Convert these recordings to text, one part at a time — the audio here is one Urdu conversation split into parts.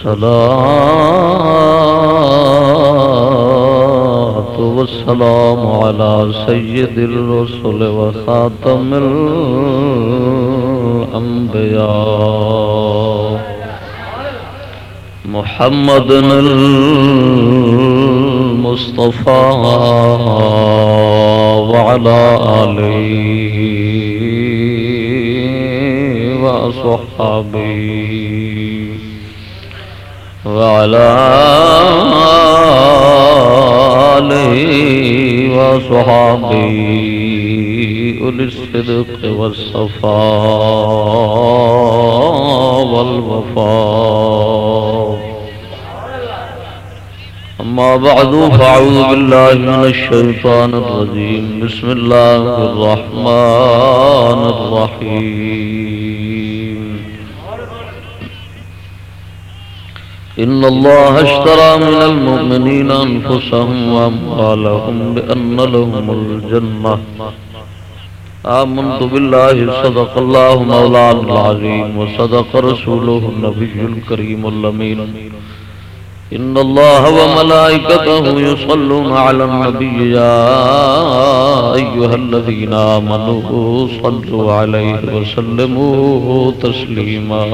والصلاة والسلام على سيد الرسل وخاتم الأنبياء. محمد المصطفى وعلى آله وصحبه وعلى آله أولي الصدق والصفاء والوفاء. أما بعد فأعوذ بالله من الشيطان الرجيم. بسم الله الرحمن الرحيم. إن الله اشترى من المؤمنين أنفسهم وأموالهم بأن لهم الجنة. آمنت بالله صدق الله مولانا العظيم وصدق رسوله النبي الكريم اللمين إن الله وملائكته يصلون على النبي يا أيها الذين آمنوا صلوا عليه وسلموا تسليما.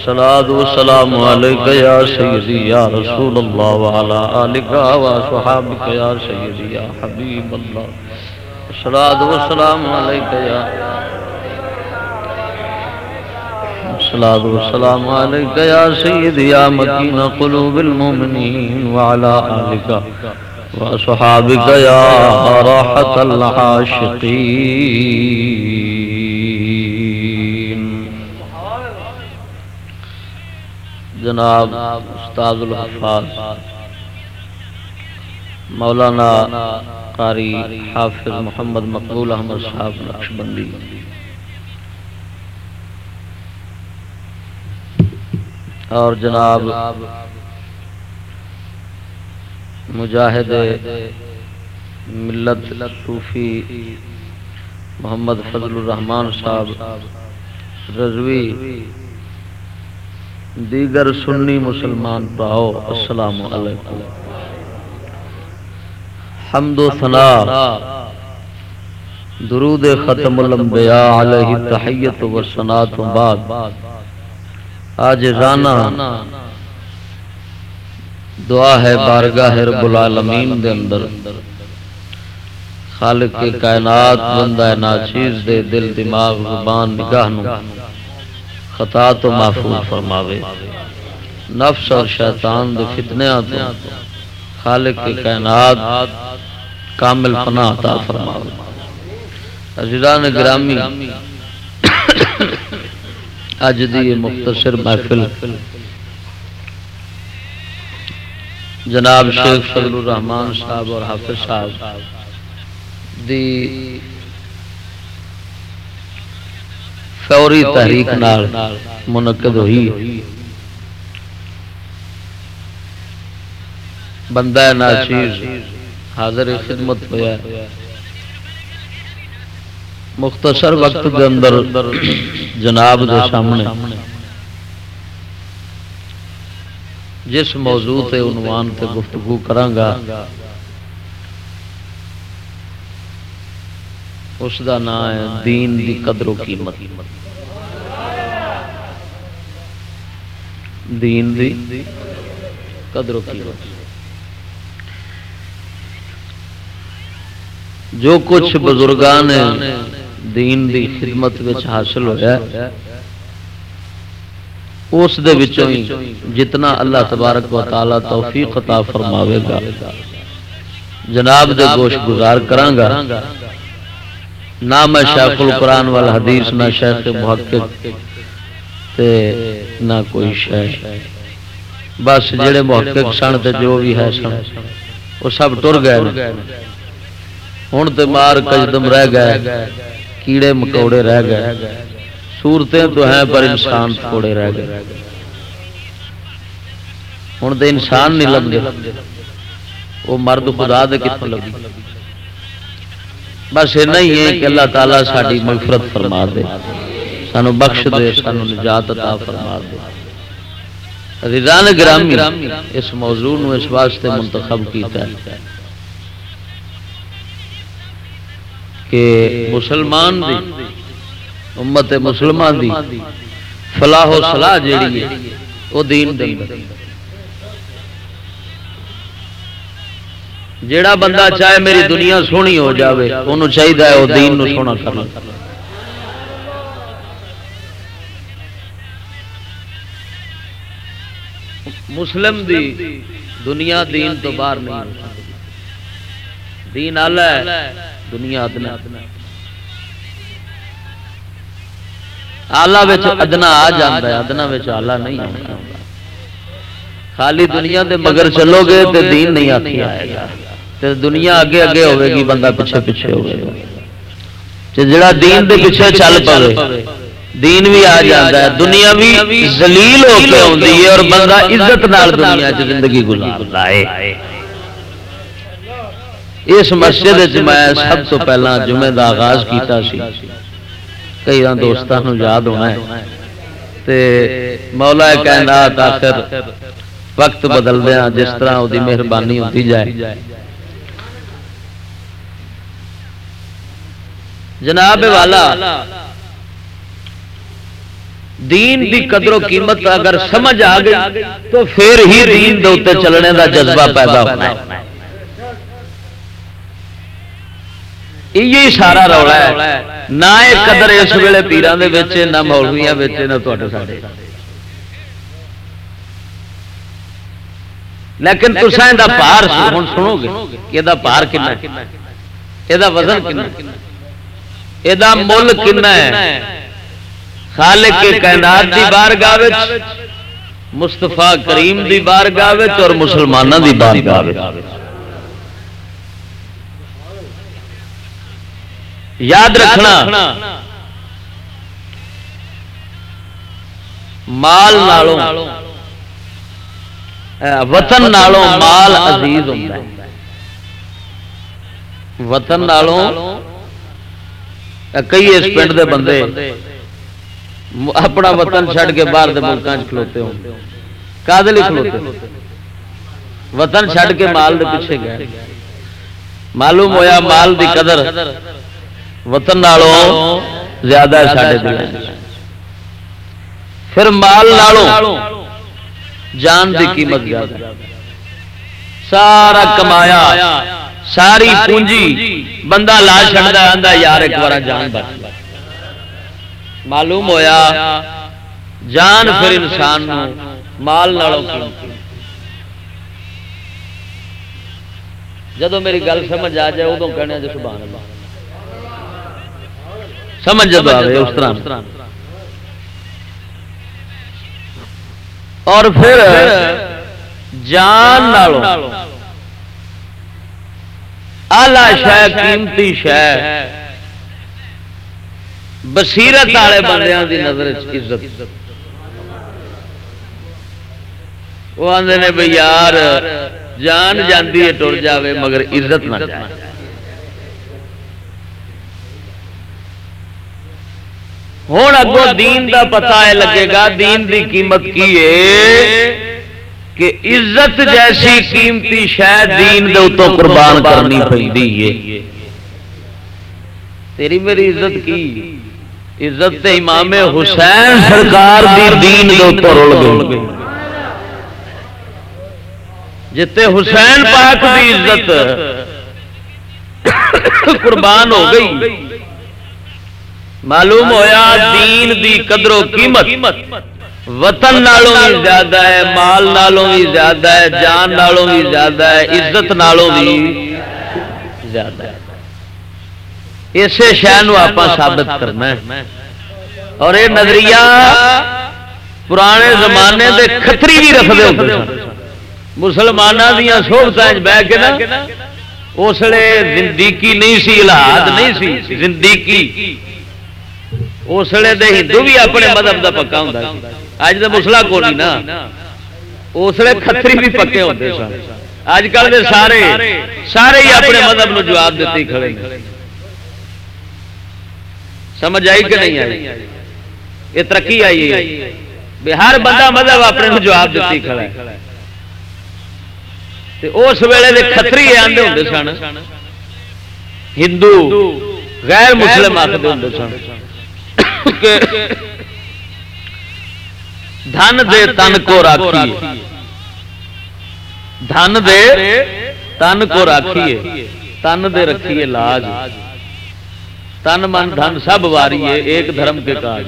الصلاة والسلام عليك يا سيدي يا رسول الله وعلى آلك وصحابك يا سيدي يا حبيب الله. الصلاة والسلام عليك يا الصلاة والسلام عليك يا سيدي يا مكين قلوب المؤمنين وعلى آلك وصحابك يا راحة العاشقين. جناب استاد الحفاظ، مولانا قاری حافظ محمد مقبول احمد صاحب نقشبندی اور جناب مجاہد ملت صوفی محمد فضل الرحمان صاحب، رضوی دیگر سنی مسلمان پاؤ، السلام علیکم۔ حمد و ثنا، درود ختم الانبیاء علیہ تحیت و سنات و بعد۔ آج رانا، دعا ہے بارگاہ رب العالمین دے اندر۔ خالق کے کائنات، بندہ ناچیز دے دل، دماغ، زبان، نگاہ نو۔ خطا تو محفوظ فرماوے۔ نفس اور شیطان دے فتنیاں تو خالق کے کائنات کامل فنا عطا فرماوے۔ عزیزان گرامی اج دی مختصر محفل جناب شیخ فضل الرحمان صاحب اور حافظ صاحب دی فوری تحریک نال منعقد ہوئی بندہ ناچیز حاضر خدمت ہوا مختصر وقت کے اندر جناب دے سامنے جس موضوع تے عنوان تے گفتگو کرانگا اس دا نام ہے دین دی قدر و قیمت۔ دین دی قدر و قیمت۔ جو کچھ بزرگان دین دی خدمت وچ حاصل ہویا ہے، اس دے وچوں جتنا اللہ تبارک و تعالی توفیق عطا فرماوے گا۔ جناب دے گوش گزار کراں گا۔ نہ میں شیخ القرآن والحدیث نہ شیخ محقق تے نہ کوئی شیخ۔ بس جڑے محقق سن تے جو بھی ہے سن، وہ سب ٹر گئے ہوں تو مار کجدم رہ گئے، کیڑے مکوڑے رہ گئے۔ صورتیں تو ہیں پر انسان تھوڑے رہ گئے۔ ہوں تو انسان نہیں لگتے وہ مرد خدا دے کتوں لگی بس اینا ہی ہے کہ اللہ تعالیٰ ساری مغفرت فرما دے۔ سانو بخش دے سانو نجات عطا فرما دے۔ رضان گرامی اس موضوع نو اس واسطے منتخب کیتا ہے کہ مسلمان دی امت مسلمان دی فلاح و صلاح جیڑی ہے وہ دین دے جیڑا بندہ چاہے میری دنیا سونی ہو جاوے انہوں چاہیے وہ دین نو سونا کرنا مسلم دی دنیا دین تو باہر نہیں دین آلہ ہے دنیا ادنا۔ آلہ ادنا آ جاتا ہے ادنا آلہ نہیں آتا خالی دنیا دے مگر چلو گے تو دین نہیں آتی آئے گا۔ تے دنیا اگے اگے ہوے گی بندہ پیچھے پیچھے ہوے گا۔ جڑا دین دے پیچھے چل پے دین بھی آ جاتا ہے۔ دنیا بھی زلیل ہو کے آتی ہے اور بندہ عزت نال دنیا چ زندگی گزارتا ہے۔ اس مسجد میں سب تو پہلا جمعے دا آغاز کیتا سی۔ کئی دوستوں یاد ہونا ہے۔ تے مولا کائنات آخر وقت بدل دیا جس طرح وہ مہربانی ہوتی جائے۔ جناب والا دین دی قدر و قیمت اگر سمجھ آ گئی تو پھر ہی دین دے چلنے دا جذبہ پیدا ہونا ہے۔ یہ سارا رولا ہے۔ نہ قدر اس ویلے پیران دے نہ مولویا نہ تے لیکن تصا یہ پار ہوں سنو گے کہ یہ پار کن یہ وزن یہ مل دی بارگاہ مستفا کریم دی بارگاہ اور مسلمانوں دی بارگاہ یاد رکھنا مال نالوں وطن نالوں مال عزیز ہوتا ہے وطن نالوں کئی اس پنڈ دے بندے اپنا وطن چھڑ کے باہر دے ملکان کھلوتے ہوں کادل کھلوتے وطن چھڑ کے مال دے پیچھے گئے معلوم ہویا مال دی قدر وطن نالوں زیادہ ہے ساڑھے دل پھر مال نالوں جان دی قیمت زیادہ سارا کمایا ساری پونجی بندہ لا چڑھتا آتا یار ایک بار جان بچ معلوم ہویا جان پھر انسان مال جدو میری گل سمجھ آ جائے ادو کہنے جو سبحان اللہ۔ سمجھ جب آئے اس طرح۔ اور پھر جان آلہ شہ قیمتی شہ بصیرت والے بندیاں دی نظر عزت۔ وہ آدھے نے بھائی یار جان جاندی ہے ٹر جاوے مگر عزت نہ جائے۔ ہوں اگو دین دا پتا ہے لگے گا دین دی قیمت کی ہے۔ کہ عزت جیسی قیمتی شاید دین دے اتو قربان کرنی پہنی ہے۔ تیری میری عزت کی؟ عزت امام حسین سرکار دی دین دے اتو رول گئی۔ جتے حسین پاک دی عزت قربان ہو گئی، معلوم ہویا دین دی قدر و قیمت وطن نالوں بھی زیادہ ہے، مال نالوں بھی زیادہ ہے، جان نالوں بھی زیادہ ہے، عزت نالوں بھی زیادہ ہے۔ اسے شہ آپ ثابت کرنا ہے۔ اور یہ نظریہ پرانے زمانے دے کتری بھی رکھتے ہوتے مسلمانوں دیا سہولت بہ کے نا اس لیے زندگی نہیں سی حالات نہیں سی، زندگی۔ اس لیے ہندو بھی اپنے مذہب کا پکا ہوں اج تو مسلا کو نہیں نا۔ اس لیے کتری بھی پکے ہوتے سن۔ اج کل کے سارے سارے ہی اپنے مذہب نو جواب دیتی کھڑے سمجھ آئی کہ نہیں آئی؟ یہ ترقی آئی ہے۔ ہر بندہ مذہب اپنے جواب دیتی کھڑا ہے۔ اس ویلے دے کتری آدھے ہوں سن۔ ہندو غیر مسلم آخر ہوں سن۔ دھن دے تن کو راکھیے دھن دے تن کو راکھیے تن دے رکھیے لاج تن من دھن سب واری ایک دھرم کے کاج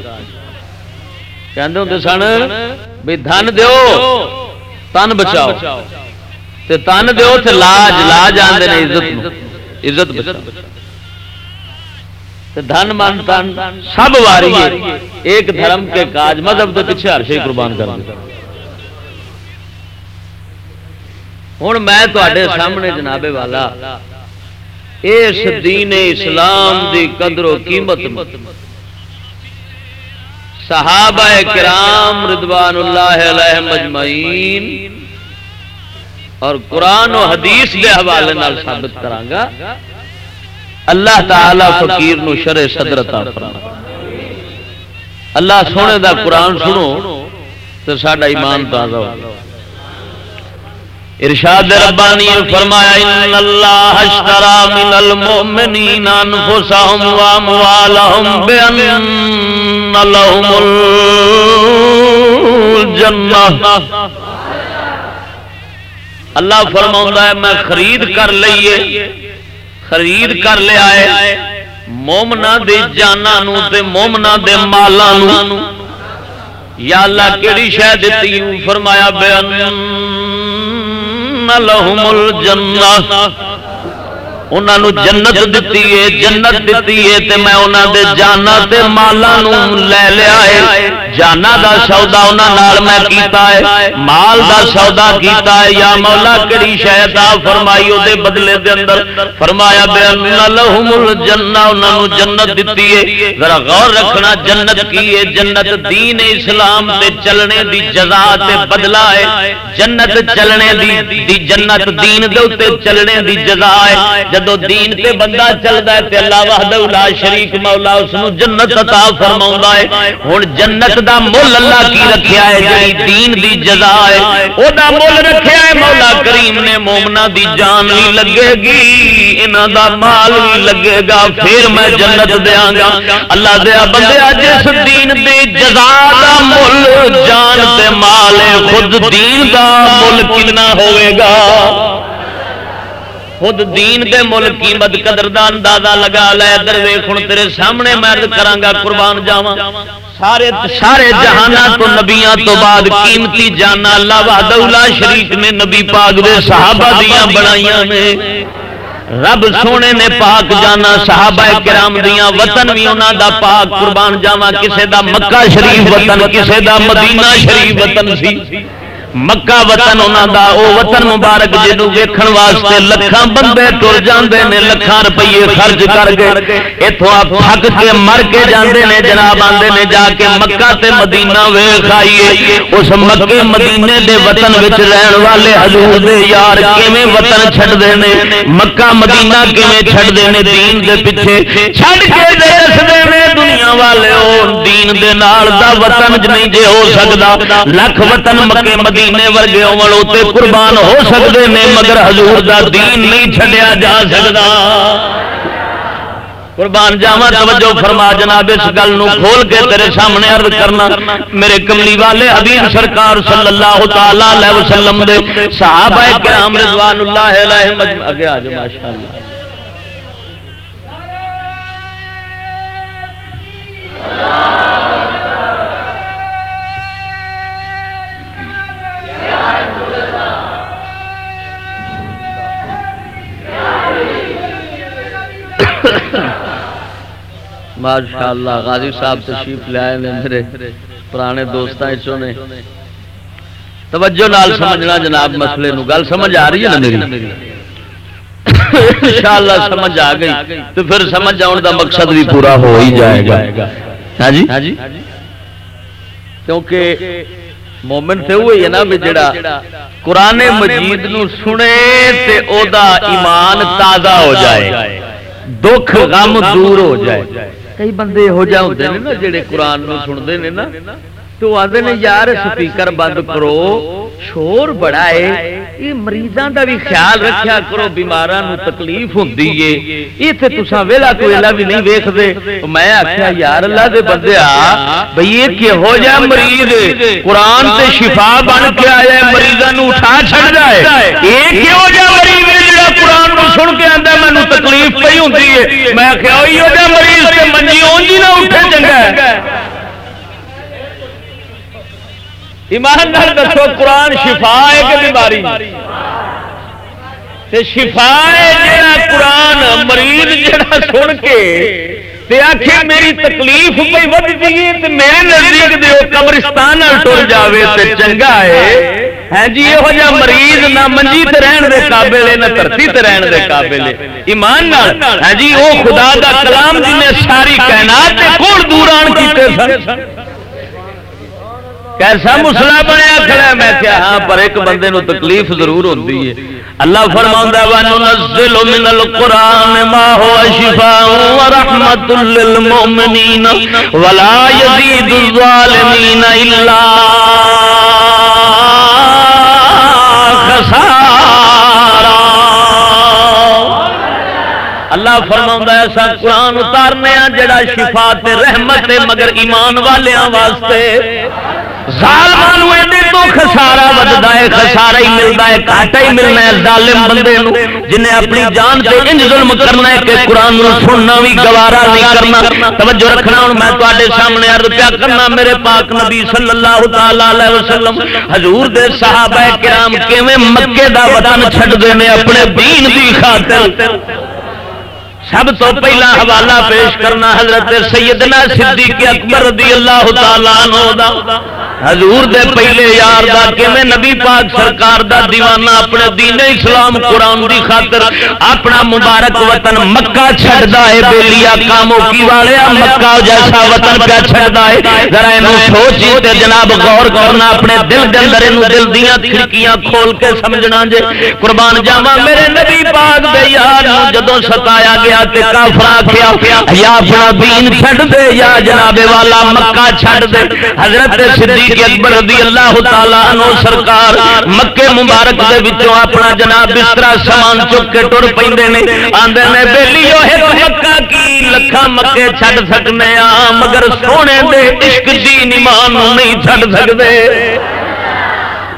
کہتے ہوں سن بھی دھن دیو تن بچاؤ تے تن دیو تے لاج لاج آدھے نے عزت عزت بچاؤ دھن من تن سب واری ایک دھرم کے کاج مذہب کے پیچھے ہر شے قربان کر ہوں میں تے سامنے جنابے والا، اس دین اسلام دی قدر و قیمت صحابہ کرام رضوان اللہ علیہ مجمعین اور قرآن و حدیث کے حوالے ثابت کرانگا۔ اللہ تعالی فقیر نو شر صدر عطا فرما۔ اللہ سونے دا قرآن سنو تو ساڈا ایمان تازہ ہو۔ ارشاد ربانی فرمایا، ان اللہ اشترا من المؤمنین انفسهم واموالهم بان لهم الجنہ۔ اللہ فرماؤں ہے، میں خرید کر لئیے خرید کر لیا ہے مومنا دے جانا نو تے مومنا دے مالا نو یا اللہ کیڑی شہ دیتی فرمایا بیان لہم الجنہ۔ انہوں جنت دیتی ہے جنت دیتی ہے تے میں انہوں دے جانا تے مالا لے لیا ہے۔ جانا دا سودا انہوں نال میں کیتا ہے۔ مال دا سودا کیتا ہے۔ یا مولا کڑی شاید فرمائی او دے بدلے دے اندر۔ فرمایا بے ان لہم الجنہ انہوں جنت دیتی ہے۔ ذرا غور رکھنا جنت کی ہے جنت دین اسلام تے چلنے دی جزا تے بدلہ ہے جنت چلنے دی, دی جنت دین دے اتے چلنے دی جزا ہے۔ جدو دین تے بندہ چلتا ہے تے اللہ وحدہ لا شریک مولا اس نو جنت عطا فرماوندا ہے۔ ہن جنت دا مول اللہ کی رکھیا ہے، جڑی دین دی جزا ہے۔ او دا مول رکھیا ہے مولا کریم نے مومنا دی جان بھی لگے گی، انہاں دا مال بھی لگے گا۔ پھر میں جنت دیاں گا۔ اللہ دیا بندے جس دین دی جزا دا مول جان تے مال خود دین دا مول کتنا ہوئے گا؟ خود دین دے مل قیمت قدر دا اندازہ لگا لے در ویکھن تیرے سامنے میں عرض کرانگا قربان جاواں۔ سارے سارے جہانا تو نبیاں تو بعد قیمتی جانا، اللہ وحدہ لا شریف نے نبی پاک دے صحابہ دیاں بنائیاں میں۔ رب سونے نے پاک جانا، صحابہ کرام دیاں، وطن بھی انہاں دا پاک، قربان جاواں۔ کسے دا مکہ شریف وطن، کسے دا مدینہ شریف وطن سی۔ مکہ وطن انہوں دا او وطن مبارک جنو ویکھن واسطے لکھاں بندے ٹر جاندے نے لکھاں روپیے خرچ کر کے ایتھوں آپ تھک کے مر کے جاندے نے جناب آندے نے جا کے مکہ تے مدینہ ویکھ آئیے اس مکے مدینے دے وطن وچ رہن والے حضور دے یار کیویں وطن چھڈ دے نے مکہ مدینہ کیویں چھڈ دے نے دین دے پیچھے چھڈ کے دس دے نے دنیا والے او دین دے نال دا وطن نہیں جے ہو سکدا لکھ وطن مکے مدینہ مدینے ورگے عمل ہوتے قربان ہو سکتے ہیں مگر حضور دا دین نہیں چھڈیا جا سکتا قربان جاوا توجہ فرما جناب، اس گل نو کھول کے تیرے سامنے عرض کرنا۔ میرے کملی والے حبیب سرکار صلی اللہ تعالی علیہ وسلم دے صحابہ کرام رضوان اللہ علیہ اگے آ جاؤ ماشاءاللہ۔ ماشاء اللہ غازی صاحب تشریف لے آئے میرے پرانے دوست نے۔ توجہ نال سمجھنا جناب مسئلے نو گل سمجھ آ رہی ہے نا میری؟ انشاءاللہ سمجھ آ گئی۔ تو پھر سمجھ آن دا مقصد بھی پورا ہو ہی جائے گا۔ ہاں جی۔ کیونکہ مومن تے ہوئی ہے نا بھی جڑا قرآن مجید نو سنے تے او دا ایمان تازہ ہو جائے۔ دکھ غم دور ہو جائے۔ کئی بندے ہو جائے ہوتے ہیں نا جڑے قرآن نو سنتے ہیں نا تو آدھے نے یار سپیکر بند کرو شور بڑا ہے یہ مریضاں دا بھی خیال رکھیا کرو بیماراں نو تکلیف ہوندی ہے ایتھے تساں ویلا کوئلا بھی نہیں ویکھدے میں آکھیا یار اللہ دے بندے آ بھئی یہ کہ ہو جا مریض قرآن تے شفا بن کے آیا ہے مریضاں نو اٹھا چھڑ جائے یہ کہ ہو جا مریض سن کے آندا مینوں تکلیف پئی ہوندی ہے۔ میں آکھیا مریض تے منجی اونجی نہ اٹھے چنگا ہے۔ ایمان دسو، قرآن شفا ہے کہ بیماری؟ شفا جڑا قرآن مریض جڑا سن کے آخر میری تکلیف پہ ودتی ہے میں نزدیک دیو، قبرستان ٹر جاوے تے چنگا ہے۔ ہاں جی یہ جا مریض نہ منجی تے رہن دے قابل ہے نہ دھرتی تے رہن دے قابل ہے۔ ایمان نال ہاں جی وہ خدا دا کلام جن نے ساری کائنات تے دوران کیتے سن۔ کیسا مسلا بنیا کھڑا میں کیا ہاں پر ایک بندے نو تکلیف ضرور ہوتی ہے۔ اللہ فرماؤں ہے وَنُنَزِّلُ مِنَ الْقُرْآنِ مَا هُوَ شِفَاءٌ وَرَحْمَةٌ لِّلْمُؤْمِنِينَ وَلَا يَزِيدُ الظَّالِمِينَ إِلَّا اللہ فرماؤں ہے، ایسا قرآن اتارنے جڑا شفا تے رحمت مگر ایمان والیاں واسطے۔ خسارا ہے خسارا ہی ہے ہی ملنا ہے ظالم بندے اپنی جان انج ظلم کرنا ہے کہ قرآن سننا بھی گوارا نہیں کرنا۔ توجہ رکھنا ہوں میں سامنے عرض پیا کرنا، میرے پاک نبی صلی اللہ تعالی وسلم، حضور دے صحابہ کرام کیویں مکے دا وطن چھڈ دے نے اپنے دین دی خاطر۔ سب تو پہلا حوالہ پیش کرنا حضرت سیدنا صدیق اکبر رضی اللہ تعالیٰ عنہ دا۔ حضور دے پہلے یار دا کہ میں نبی پاک سرکار دا دیوانہ اپنے دین اسلام قرآن دی خاطر اپنا مبارک وطن مکہ چھڑدا ہے بیلیا کاموں کی والے مکہ جیسا وطن پہ چھڑدا ہے۔ ذرا انہوں سوچی جی تے جناب غور کرنا، اپنے دل دے اندر انہوں دل دیاں کھڑکیاں کھول کے سمجھنا جے۔ قربان جاواں میرے نبی پاک دے یار جدوں ستایا گیا تے کافر آکھیا، یا اپنا دین چھڑ دے، یا جناب والا مکہ چھڑ دے۔ حضرت صدیق صدیق اکبر رضی اللہ تعالی عنہ سرکار مکے مبارک دے وچوں اپنا جناب بستر سامان چک کے ٹر پیندے نے، آندے نے بیلیو ایک مکہ کی لکھا مکے چھڈ سکنے آ مگر سونے دے عشق دی ایمان نہیں چھڈ سکدے۔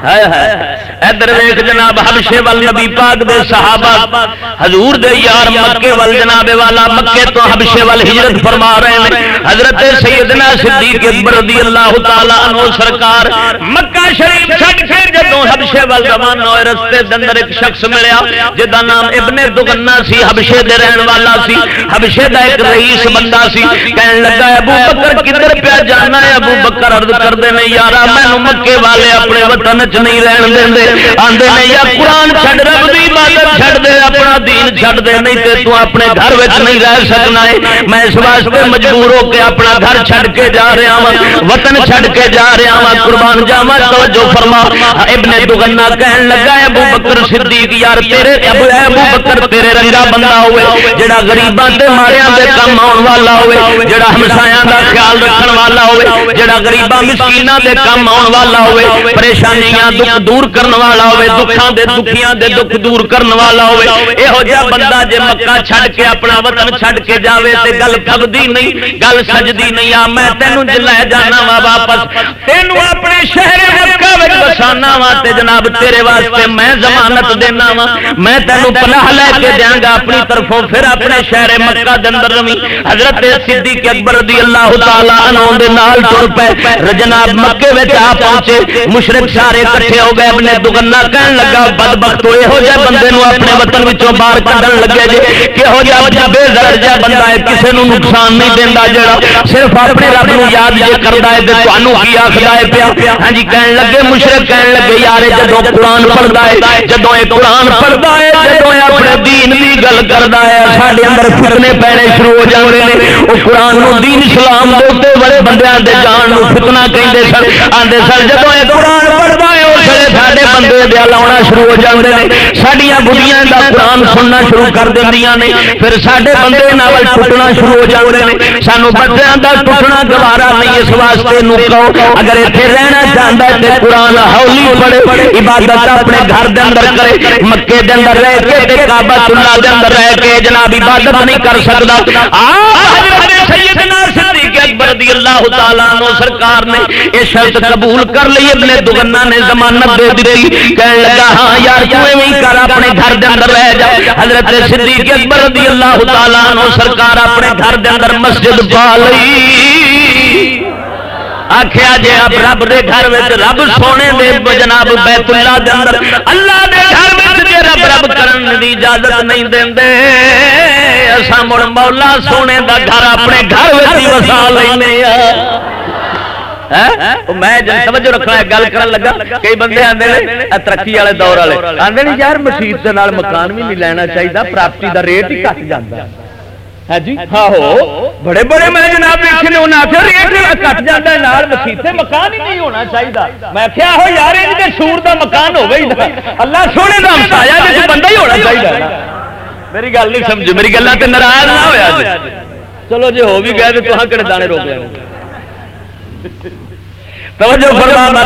ہائے ہائے۔ ادھر ویخ جناب حبشے وال نبی پاک دے صحابہ، حضور دے یار مکے وال جناب والا مکے تو حبشے وال ہجرت فرما رہے ہیں۔ حضرت سیدنا صدیق اکبر رضی اللہ تعالی عنہ سرکار مکہ شریف چھڈ کے جدوں حبشے وال روانہ ہوئے، رستے دے اندر ایک شخص ملیا جدا نام ابن دغنا سی، حبشے دے رہن والا سی۔ حبشے دا ایک رئیس بندہ سی، کہن لگا، ابو بکر، کدھر پیا جانا ہے؟ ابو بکر عرض کر دے نے یارا، مینوں مکے والے اپنے وطن چ نہیں رہن دیندے آندے نے یا قرآن چھڑ رب دی عبادت چھڑ دے اپنا دین چھڑ دے نہیں تے تو اپنے گھر وچ نہیں رہ سکنا ہے۔ میں اس واسطے مجبور ہو کے اپنا گھر چھڑ کے جا رہا ہوں وطن چھڑ کے جا رہا ہوں قربان جاواں۔ توجہ فرما۔ ابن دغنا کہن لگا ہے ابو بکر صدیق، یار تیرے ابو ابو بکر تیرے رنگا بندہ ہوئے، جڑا غریباں تے ماریاں دے کم آون والا ہوئے، جڑا ہمسایاں دا خیال رکھن والا ہوئے، جڑا غریباں مسکیناں دے کم آون والا ہوئے، پریشانیاں دکھ دور کرن والا ہوئے، دکھاں دے، دکھیاں دے دکھ دور کرن والا ہوئے۔ اے ہو جا بندہ جے مکہ چھڑ کے اپنا وطن چھڑ کے جاوے تے گل پھبدی نہیں گل سجدی نہیں۔ آ میں تینوں جلے جانا وا واپس۔ تینوں اپنے شہر مکہ وچ بسانا وا تے جناب تیرے واسطے میں ضمانت دینا وا۔ میں تینوں پناہ لے کے دیاں گا اپنی طرفوں پھر اپنے شہر مکہ دے اندر حضرت صدیق اکبر رضی اللہ تعالی عنہ دے نال ٹر پے۔ جناب مکے وچ آ پہنچے مشرک سارے اکٹھے ہو گئے اپنے دگنا کہن لگا بد بخت یہو جہ بندے نو اپنے وطن وچوں باہر کڈن لگے جے کہو جہ بچا بے زر جہ بندہ ہے کسے نو نقصان نہیں دیندا جڑا صرف اپنے رب نو یاد جے کردا ہے تے تانوں کی آکھدا ہے پیا ہاں جی کہن لگے مشرک کہن لگے یار جدوں قرآن پڑھدا ہے جدوں اے قرآن پڑھدا ہے جدوں اپنے دین دی گل کردا ہے ساڈے اندر فتنے پینے شروع ہو جاندے نے او قرآن نو دین اسلام دے بڑے بندیاں دے جان نو فتنہ کہندے سن آندے سن جدوں اے قرآن پڑھدا ویلے سارے بندے دیا لاؤنا شروع ہو جاتے ہیں سڈیا بڑھیاں کا قرآن سننا شروع کر دیا نے پھر سارے بندے نال ٹوٹنا شروع ہو جاتے ہیں سانو بچوں کا ٹوٹنا گوارا نہیں اس واسطے نو کہو اگر اتنے رہنا چاہتا ہے تو قرآن ہولی پڑے عبادت اپنے گھر دے اندر کرے مکے دے اندر رہ کے تے کعبہ اللہ دے اندر رہ کے جناب عبادت نہیں کر سکتا آپ صدیق رضی اللہ تعالیٰ عنہ سرکار نے یہ شرط قبول کر لی، ابن دگنا نے ضمانت دے دی کہنے لگا ہاں یار، تو ایویں کر، اپنے گھر دے اندر رہ جا۔ حضرت صدیق اکبر رضی اللہ تعالیٰ عنہ سرکار اپنے گھر دے اندر مسجد پا لئی۔ آخیا جی آپ رب دے گھر میں رب سونے دے جناب بیت اللہ دے اندر اللہ دے گھر میں رب رب کرن دی اجازت نہیں دے اسا مڑ مولا سونے دا گھر اپنے گھر ہاں؟ میں وسا لینے میں توجہ رکھنا گل کر لگا۔ کئی بندے آتے ترقی والے دور والے۔ آتے یار مسیت کے مکان بھی نہیں لینا چاہیے پراپرٹی کا ریٹ ہی گھٹ جاتا ہے ہاں جی؟ ہاں آہو بڑے بڑے میں جناب دیکھے نے انہیں آخر ریٹ کٹ جاتا ہے، نال مسیتے مکان ہی نہیں ہونا چاہیے میں کیا ہو یار یہ سور دا مکان ہو گئی اللہ سونے دا مسایا بندہ ہی ہونا چاہیے میری گل نہیں سمجھو میری گلا تے ناراض نہ ہویا جی۔ چلو جی ہو بھی گئے تو کہڑے دانے روک لیں توجہ فرما